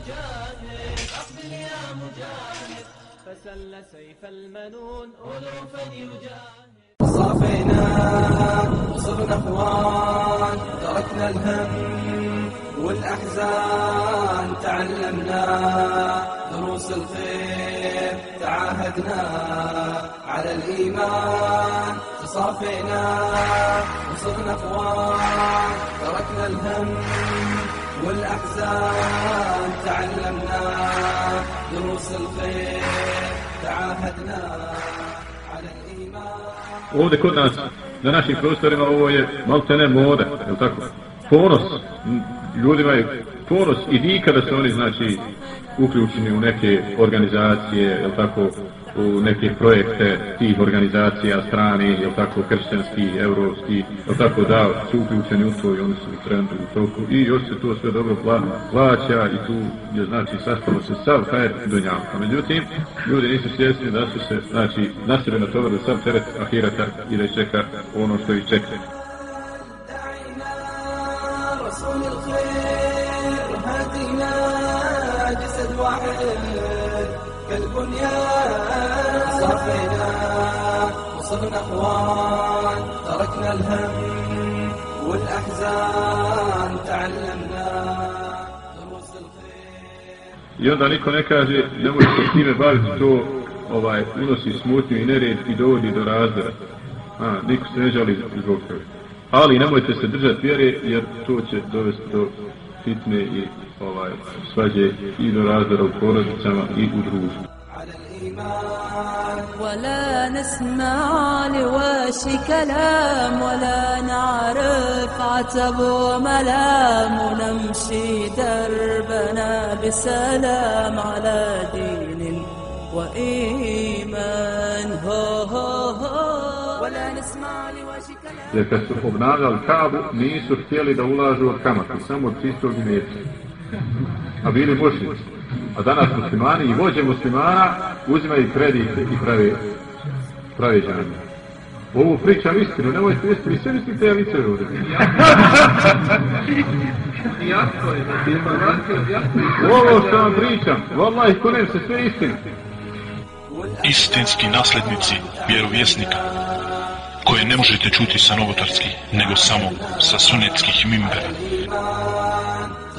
مجاهد أقبل يا مجاهد. فسل سيف المنون ألوفا يجاهد صافينا وصرنا اخوان تركنا الهم والأحزان. تعلمنا دروس الخير تعاهدنا على الإيمان. تصافينا وصرنا اخوان تركنا الهم والاحزان تعلمنا دروس الخير تعاهدنا على الايمان ovdje kod nas, na našim prostorima, ovo je malte ne moda, je tako? Ponos, ljudima je ponos i dika da se oni, znači, uključeni u neke organizacije, je tako, u neke projekte tih organizacija strani, je tako, kršćanski, evropski, je tako, da, su uključeni u to i oni su u trendu u toku i još se to sve dobro pla, plaća i tu je, znači, sastalo se sav hajer do njavka. Međutim, ljudi nisu svjesni da su se, znači, nasire na tovar da sav teret ahirata i da čeka ono što ih čeka. رسول الخير هدينا جسد واحد كالبنيان صفينا وصرنا اخوان تركنا الهم والاحزان تعلمنا دروس الخير I onda niko ne kaže, nemoj se s time baviti, to ovaj, unosi smutnju i nered i dovodi do razdora. A, niko se ne žali zbog toga. Ali nemojte se držati vjere, jer to će dovesti do fitne i ovaj svađe i do razdora u porodicama i u društvu. ولا نسمع لواش كلام ولا نعرف عتب وملام نمشي دربنا بسلام على دين وإيمان. هو هو هو. ولا نسمع لواش كلام. لكسوف بناغ الكعب نيسو احتيالي دولاج وكامك سمو تيسو جنيسو A bili mušnici. A danas muslimani i vođe muslimana uzimaju kredite i prave, prave džanje. Ovo pričam istinu, nemojte misliti, vi sve mislite ja vice ovdje. Ovo što vam pričam, vallaj, konem se sve istinu. istinski naslednici vjerovjesnika koje ne možete čuti sa novotarskih, nego samo sa sunetskih mimbera.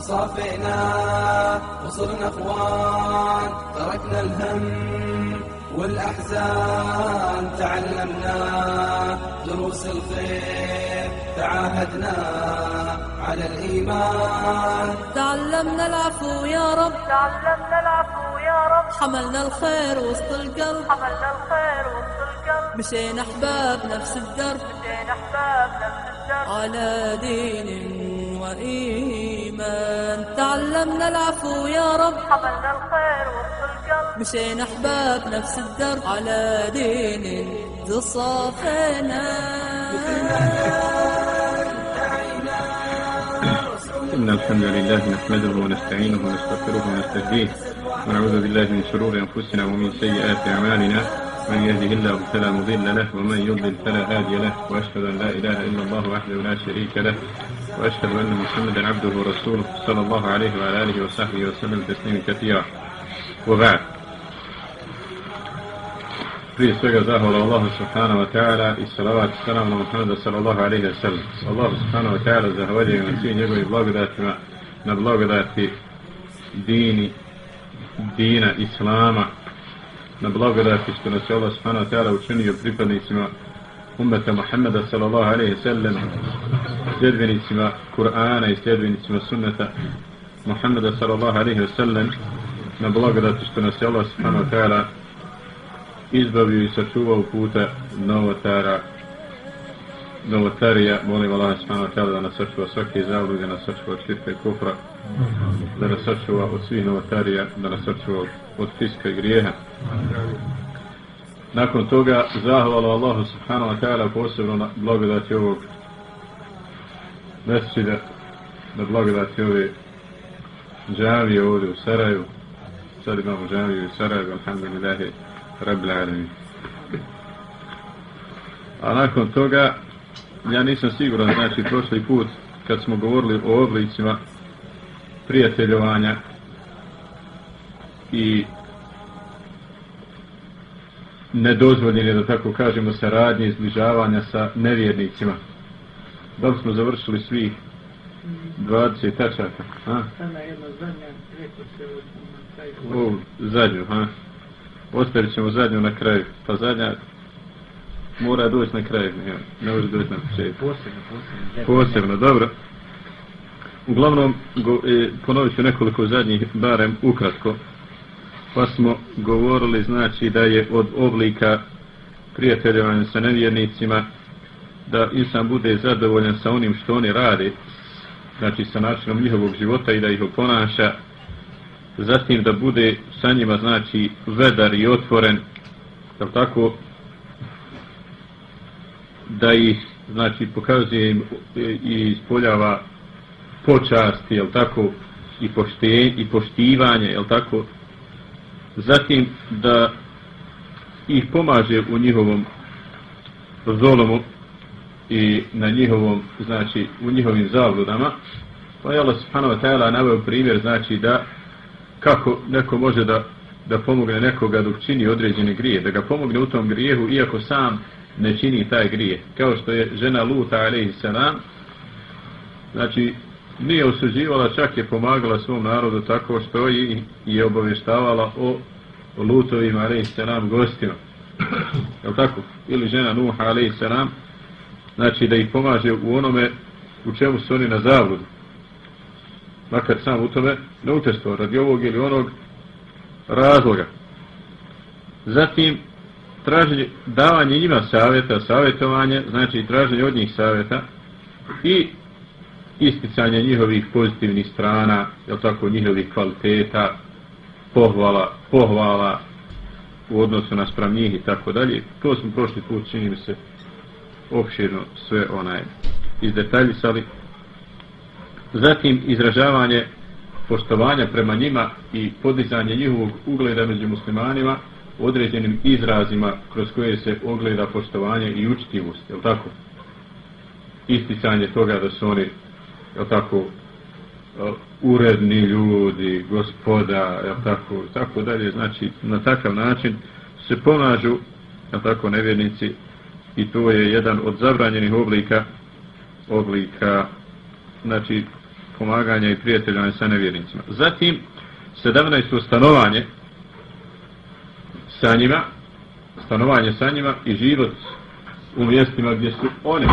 الإيمان تصافينا وصرنا أخوان تركنا الهم والأحزان. تعلمنا دروس الخير تعاهدنا على الإيمان. تعلمنا العفو يا رب. تعلمنا العفو يا رب. حملنا الخير وسط القلب. حملنا الخير وسط القلب. مشينا أحباب نفس الدرب. مشينا أحباب نفس الدرب. على دين وإيمان. تعلمنا العفو يا رب. حملنا الخير وسط القلب مشينا أحباب نفس الدرب على دين تصافينا إن الحمد لله نحمده ونستعينه ونستغفره ونستهديه ونعوذ بالله من شرور أنفسنا ومن سيئات أعمالنا. من يهده الله فلا مضل له ومن يضلل فلا هادي له وأشهد أن لا إله إلا الله وحده لا شريك له وأشهد أن محمدا عبده ورسوله صلى الله عليه وعلى آله وصحبه وسلم تسليما كثيرا وبعد prije svega zahvala Allahu subhanahu wa ta'ala i salavat salam na Muhammeda sallallahu alaihi wa sallam. Allahu subhanahu wa ta'ala zahvaljujem na svim njegovim blagodatima, na blagodati dini, dina, islama, na blagodati što nas je Allah subhanahu ta'ala učinio pripadnicima ummeta Muhammeda sallallahu alaihi sallam, sljedbenicima Kur'ana i sljedbenicima sunneta Muhammeda sallallahu alaihi sallam, na blagodati što nas je Allah subhanahu ta'ala izbavio i sačuvao puta novotara novotarija, molim Allah subhanahu wa ta'ala da nas sačuva svake zavlude, da nas sačuva od širka i kufra, da nas sačuva od svih novotarija, da nas sačuva od fiska i grijeha. Nakon toga, zahvala Allahu subhanahu wa ta'ala posebno na blagodati ovog mesčida, na blagodati ove džavije ovdje u Sarajevu. Sad imamo džaviju u Sarajevu, alhamdulillahi, rabbil alamin. A nakon toga, ja nisam siguran, znači prošli put kad smo govorili o oblicima prijateljovanja i nedozvoljene, da tako kažemo, saradnje i zbližavanja sa nevjernicima. Da li smo završili svih 20 tačaka? A? Sama jedna zadnja, rekao se. Ovu zadnju, ha? Ostavit ćemo zadnju na kraju. Pa zadnja mora doći na kraju, ne, ne može doći na početku. Posebno, posebno. Posebno, dobro. Uglavnom, go, e, ponovit ću nekoliko zadnjih, barem ukratko. Pa smo govorili, znači, da je od oblika prijateljevanja sa nevjernicima, da insan bude zadovoljan sa onim što oni rade, znači sa načinom njihovog života i da ih oponaša, zatim da bude sa njima, znači, vedar i otvoren, jel tako, da ih, znači, pokazuje im e, i ispoljava počasti, jel tako, i, pošte, i poštivanje, jel tako, zatim da ih pomaže u njihovom zolomu i na njihovom, znači, u njihovim zabludama, pa je Allah subhanahu wa ta'ala naveo primjer, znači, da kako neko može da da pomogne nekoga dok čini određene grije, da ga pomogne u tom grijehu, iako sam ne čini taj grije. Kao što je žena Luta, alaihi salam, znači, nije osuđivala, čak je pomagala svom narodu tako što i je obavještavala o, lutovima, Lutovim, alaihi salam, gostima. Je tako? Ili žena Nuha, alaihi salam, znači da ih pomaže u onome u čemu su oni na zavrudu. Makar sam u tome ne učestvo radi ovog ili onog razloga. Zatim, traženje, davanje njima savjeta, savjetovanje, znači traženje od njih savjeta i isticanje njihovih pozitivnih strana, jel tako, njihovih kvaliteta, pohvala, pohvala u odnosu na sprem njih i tako dalje. To smo prošli put, čini mi se, opširno sve onaj izdetaljisali. Zatim izražavanje poštovanja prema njima i podizanje njihovog ugleda među muslimanima određenim izrazima kroz koje se ogleda poštovanje i učitivost, je tako? Isticanje toga da su oni, jel tako, e, uredni ljudi, gospoda, jel tako, tako dalje, znači na takav način se ponažu, jel tako, nevjernici i to je jedan od zabranjenih oblika oblika znači pomaganja i prijateljanja sa nevjernicima. Zatim 17. stanovanje sa njima stanovanje sa njima i život u mjestima gdje su oni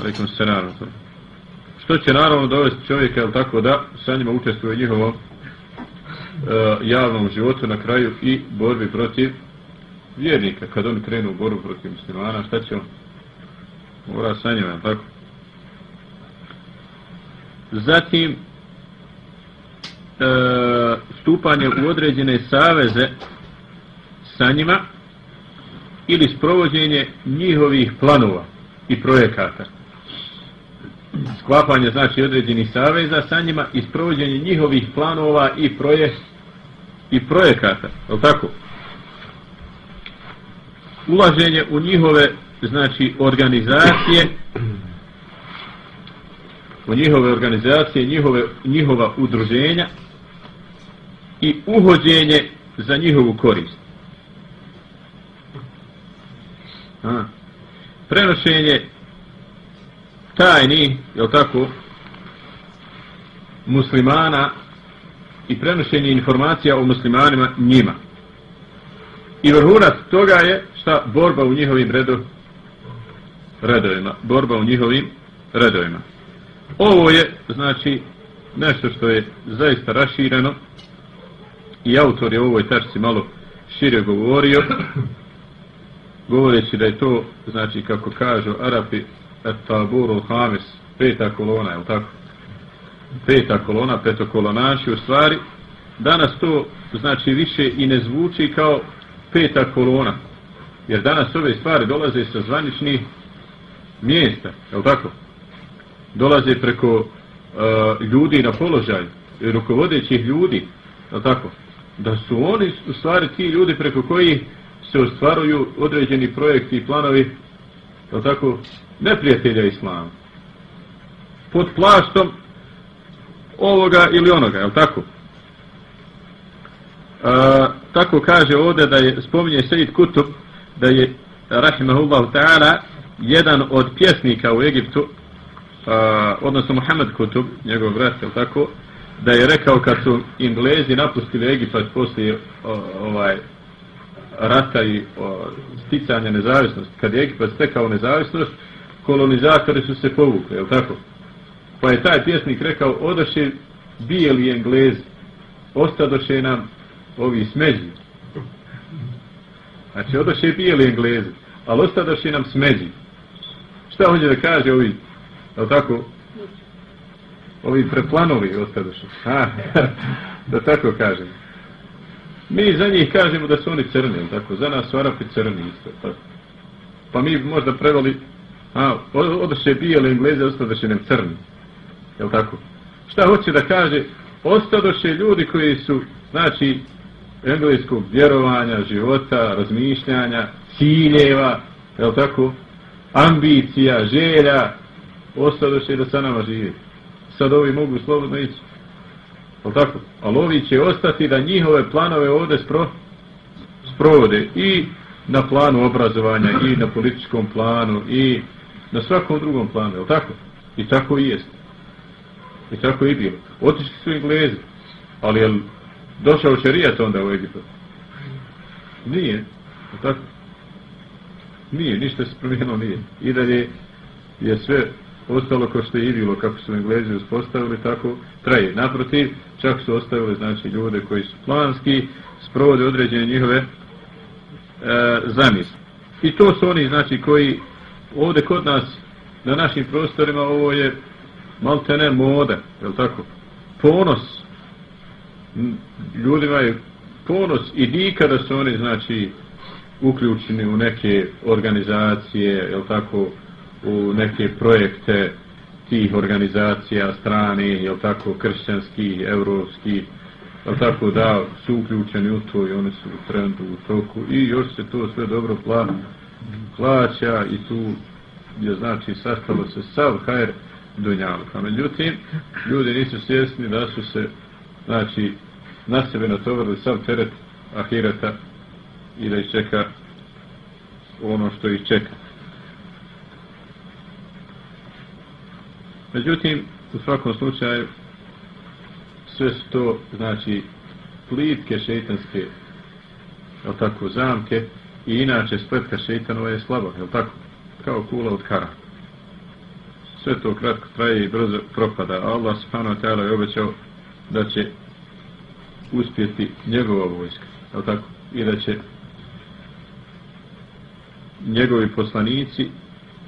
Aleikum salam. što će naravno dovesti čovjeka jel tako da sa njima učestvuje njihovom e, javnom životu na kraju i borbi protiv vjernika, kad oni krenu u borbu protiv muslimana, šta će on? Mora sa njima, tako? Zatim, e, stupanje u određene saveze sa njima ili sprovođenje njihovih planova i projekata. Sklapanje znači određenih saveza sa njima i sprovođenje njihovih planova i proje i projekata, je tako? ulaženje u njihove znači organizacije u njihove organizacije njihove, njihova udruženja i uhođenje za njihovu korist A. prenošenje tajni je tako muslimana i prenošenje informacija o muslimanima njima i vrhunac toga je šta borba u njihovim redu, redovima. Borba u njihovim redovima. Ovo je, znači, nešto što je zaista rašireno i autor je u ovoj tačci malo šire govorio, govoreći da je to, znači, kako kažu Arapi, taburu hamis, peta kolona, je tako? Peta kolona, petokolonaši, u stvari, danas to, znači, više i ne zvuči kao peta kolona, Jer danas ove stvari dolaze sa zvaničnih mjesta, je tako? Dolaze preko uh, ljudi na položaj, rukovodećih ljudi, je tako? Da su oni u stvari ti ljudi preko koji se ostvaruju određeni projekti i planovi, je tako? Neprijatelja islama. Pod plaštom ovoga ili onoga, je tako? E, tako kaže ovdje da je, spominje Sejid Kutub, da je, rahimahullahu ta'ala, jedan od pjesnika u Egiptu, a, odnosno Muhammed Kutub, njegov brat, je tako, da je rekao kad su Englezi napustili Egipat poslije o, ovaj rata i o, sticanja nezavisnosti, kad je Egipat stekao nezavisnost, kolonizatori su se povukli, je tako? Pa je taj pjesnik rekao, odoše bijeli Englezi, ostadoše nam ovi smeđi. Znači, odoše bijeli Englezi, ali ostadoše nam smeđi. Šta hoće da kaže ovi, je tako, ovi preplanovi ostadoše. Ha, da tako kažem. Mi za njih kažemo da su oni crni, tako, za nas su Arapi crni isto, tako. Pa mi možda prevali, a, odoše bijele Engleze, ostadoše nam crni. Jel tako? Šta hoće da kaže? Ostadoše ljudi koji su, znači, engleskog vjerovanja, života, razmišljanja, ciljeva, jel tako? Ambicija, želja, ostadoše da sa nama žive. Sad ovi mogu slobodno ići. Jel tako? Ali ovi će ostati da njihove planove ovdje spro, sprovode i na planu obrazovanja, i na političkom planu, i na svakom drugom planu, je tako? I tako i jest. I tako i bilo. Otišli su Englezi. Ali je došao šarijat onda u Egipat? Nije. Je tako? Nije, ništa se promijenilo nije. I dalje je sve ostalo kao što je i bilo, kako su Englezi uspostavili, tako traje. Naprotiv, čak su ostavili znači, ljude koji su planski, sprovode određene njihove e, zamisli. I to su oni znači koji ovdje kod nas na našim prostorima ovo je maltene moda, je li tako? Ponos, ljudima je ponos i nikada su oni, znači, uključeni u neke organizacije, je li tako, u neke projekte tih organizacija strani, je li tako, kršćanski, evropski, je tako, da, su uključeni u to i oni su u trendu, u toku i još se to sve dobro pla, plaća i tu je, znači, sastalo se sav hajr, dunjaluka. Međutim, ljudi nisu svjesni da su se, znači, na sebe natovarili sam teret ahireta i da ih čeka ono što ih čeka. Međutim, u svakom slučaju, sve su to, znači, plitke šeitanske, je tako, zamke, i inače spletka šeitanova je slaba, je tako, kao kula od kara sve to kratko traje i brzo propada. Allah subhanahu wa ta'ala je obećao da će uspjeti njegova vojska. Je tako? I da će njegovi poslanici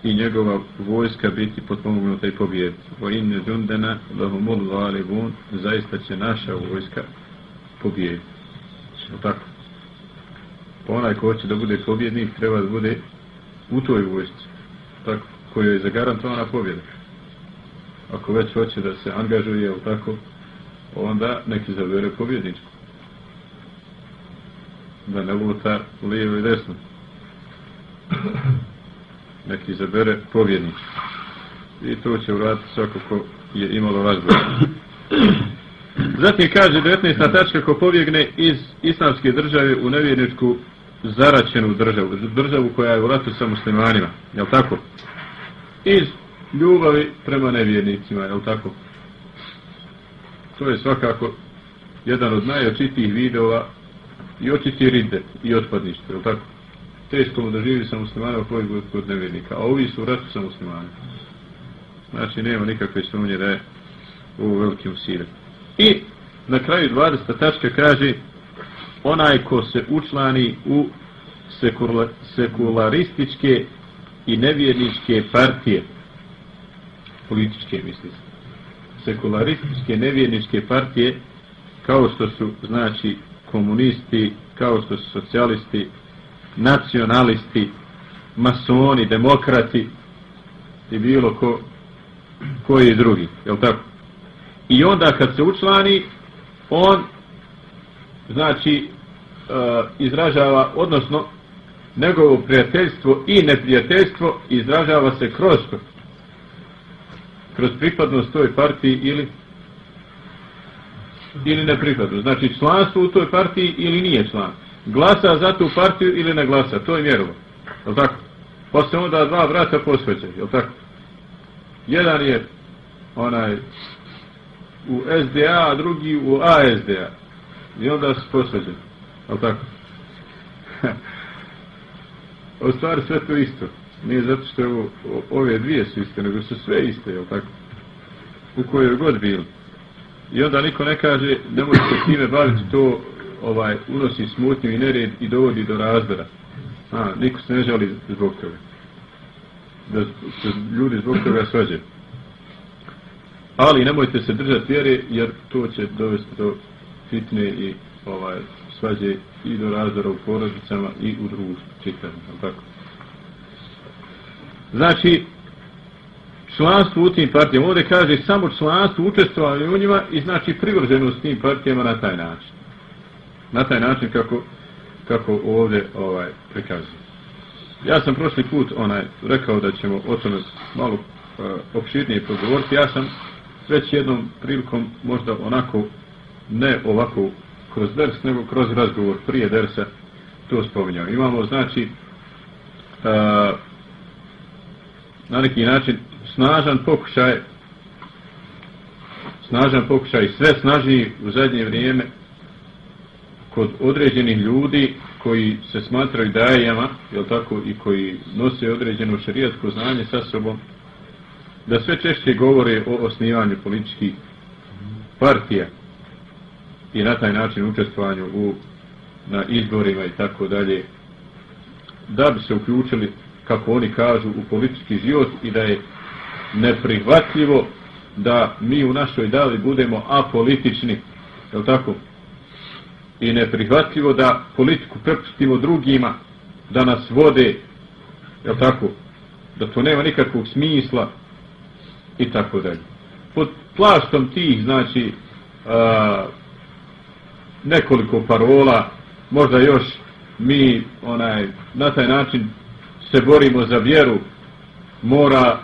i njegova vojska biti potpomognuta i pobjediti. O inne džundena lahumul ghalibun, zaista će naša vojska pobjediti. Je tako? Pa onaj ko hoće da bude pobjednik treba da bude u toj vojsci. Tako? kojoj je zagarantovana pobjeda. Ako već hoće da se angažuje u tako, onda neki zavere pobjedničku. Da ne luta lijevo i desno. Neki zabere pobjedničku. I to će uraditi svako ko je imalo razgovor. Zatim kaže 19. tačka ko pobjegne iz islamske države u nevjerničku zaračenu državu, državu koja je u ratu sa muslimanima, je li tako? iz ljubavi prema nevjernicima, je li tako? To je svakako jedan od najočitijih vidova i očiti ride i otpadništvo, je li tako? Teško mu da živi sa muslimanima koji kojeg kod nevjernika, a ovi su u ratu sa muslimanima. Znači, nema nikakve sumnje da je u velikim usire. I na kraju 20. tačka kaže onaj ko se učlani u sekularističke i nevjerničke partije, političke misli sekularističke nevjerničke partije, kao što su, znači, komunisti, kao što su socijalisti, nacionalisti, masoni, demokrati i bilo ko, koji drugi, je li tako? I onda kad se učlani, on, znači, E, izražava, odnosno, njegovo prijateljstvo i neprijateljstvo izražava se kroz kroz pripadnost toj partiji ili ili ne pripadnost. Znači članstvo u toj partiji ili nije član. Glasa za tu partiju ili ne glasa. To je mjerovo. Je tako? Pa se onda dva vrata posveće. Je tako? Jedan je onaj u SDA, a drugi u ASDA. I onda se posveće. Ali tako? u stvari sve to isto. Nije zato što je ovo, ove dvije su iste, nego su sve iste, je tako? U kojoj god bili. I onda niko ne kaže, ne može se time baviti, to ovaj unosi smutnju i nered i dovodi do razdora. A, niko se ne žali zbog toga. Da se ljudi zbog toga svađaju. Ali nemojte se držati vjere, jer to će dovesti do fitne i ovaj svađe i do razdora u porodicama i u društvu čitavno, tako. Znači, članstvo u tim partijama, ovdje kaže samo članstvo učestvovanje u njima i znači privrženost tim partijama na taj način. Na taj način kako, kako ovdje ovaj, prikazuje. Ja sam prošli put onaj rekao da ćemo o tome malo uh, opširnije progovoriti. Ja sam već jednom prilikom možda onako ne ovako kroz ders, nego kroz razgovor prije dersa to spominjao. Imamo znači uh, na neki način snažan pokušaj snažan pokušaj sve snažniji u zadnje vrijeme kod određenih ljudi koji se smatraju dajama, jel tako, i koji nose određeno šarijatsko znanje sa sobom, da sve češće govore o osnivanju političkih partija i na taj način učestvovanju u, na izborima i tako dalje, da bi se uključili, kako oni kažu, u politički život i da je neprihvatljivo da mi u našoj dali budemo apolitični, je tako? I neprihvatljivo da politiku prepustimo drugima, da nas vode, je tako? Da to nema nikakvog smisla i tako dalje. Pod plaštom tih, znači, a, nekoliko parola, možda još mi onaj na taj način se borimo za vjeru, mora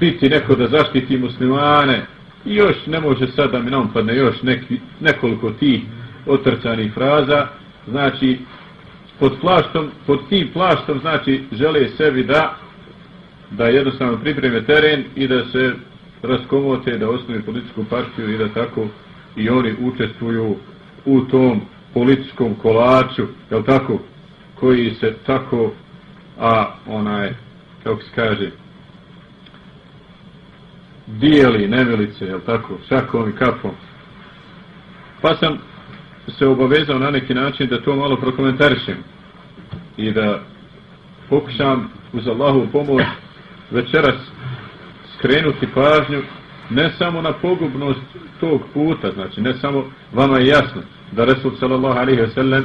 biti neko da zaštiti muslimane. I još ne može sad da mi napadne još neki, nekoliko tih otrcanih fraza. Znači pod plaštom pod tim plaštom znači žele sebi da da jednostavno pripreme teren i da se raskomote da osnovi političku partiju i da tako i oni učestvuju u tom političkom kolaču je tako koji se tako a onaj kako se kaže dijeli nemilice, jel tako, šakom i kapom. Pa sam se obavezao na neki način da to malo prokomentarišem i da pokušam uz Allahu pomoć večeras skrenuti pažnju ne samo na pogubnost tog puta, znači ne samo vama je jasno da Resul sallallahu alaihi wasallam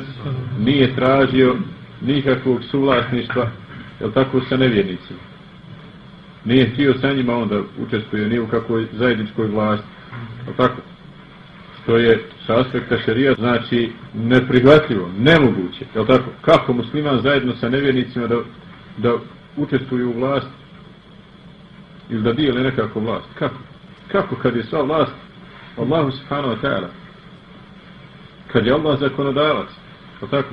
nije tražio nikakvog suvlasništva, jel tako, sa nevjernicima nije htio sa njima onda učestvuje ni u kakvoj zajedničkoj vlasti. O tako? Što je sa aspekta šarija znači neprihvatljivo, nemoguće. Je tako? Kako musliman zajedno sa nevjernicima da, da učestvuju u vlast ili da dijele nekako vlast? Kako? Kako kad je sva vlast Allahu subhanahu wa ta'ala? Kad je Allah zakonodavac? O tako?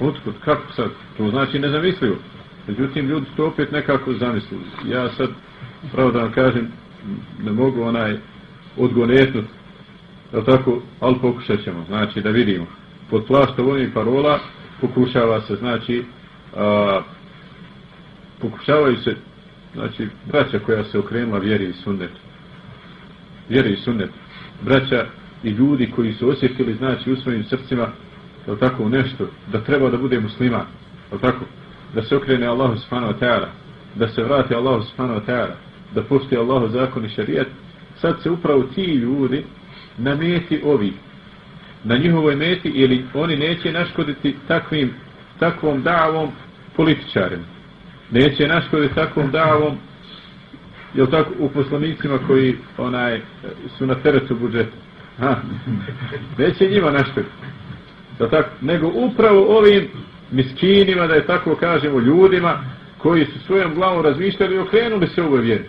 Otkud? Kako sad? To znači nezamislivo. Međutim, ljudi to opet nekako zamislili. Ja sad, pravo da vam kažem, ne mogu onaj odgonetnut, da tako, ali pokušat ćemo, znači da vidimo. Pod plaštom ovih parola pokušava se, znači, a, pokušavaju se, znači, braća koja se okrenula vjeri i sunnetu. Vjeri i sunnetu. Braća i ljudi koji su osjetili, znači, u svojim srcima, da tako, nešto, da treba da bude musliman, je tako, da se okrene Allahu subhanahu wa ta'ala, da se vrati Allahu subhanahu wa ta'ala, da pusti Allahu zakon i šarijet, sad se upravo ti ljudi na meti ovi, na njihovoj meti ili oni neće naškoditi takvim, takvom davom političarima. Neće naškoditi takvom davom jel tako, u poslanicima koji onaj su na teretu budžeta. Ha. Neće njima naškoditi. Da tako, nego upravo ovim miskinima, da je tako kažemo, ljudima koji su svojom glavom razmišljali i okrenuli se ovoj vjeri.